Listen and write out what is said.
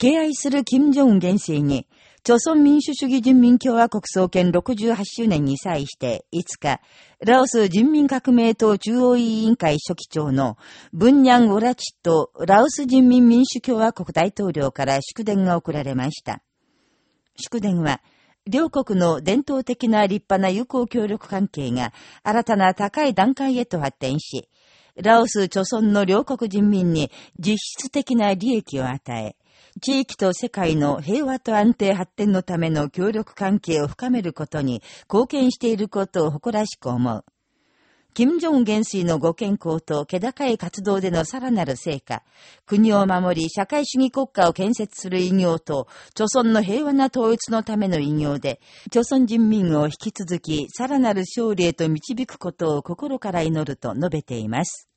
敬愛する金正恩元帥に、朝鮮民主主義人民共和国創建68周年に際して5日、ラオス人民革命党中央委員会書記長のブンニャン・オラチとラオス人民民主共和国大統領から祝電が送られました。祝電は、両国の伝統的な立派な友好協力関係が新たな高い段階へと発展し、ラオス、朝鮮の両国人民に実質的な利益を与え、地域と世界の平和と安定発展のための協力関係を深めることに貢献していることを誇らしく思う。金正恩元帥のご健康と気高い活動でのさらなる成果、国を守り社会主義国家を建設する偉業と、朝鮮の平和な統一のための偉業で、朝鮮人民を引き続きさらなる勝利へと導くことを心から祈ると述べています。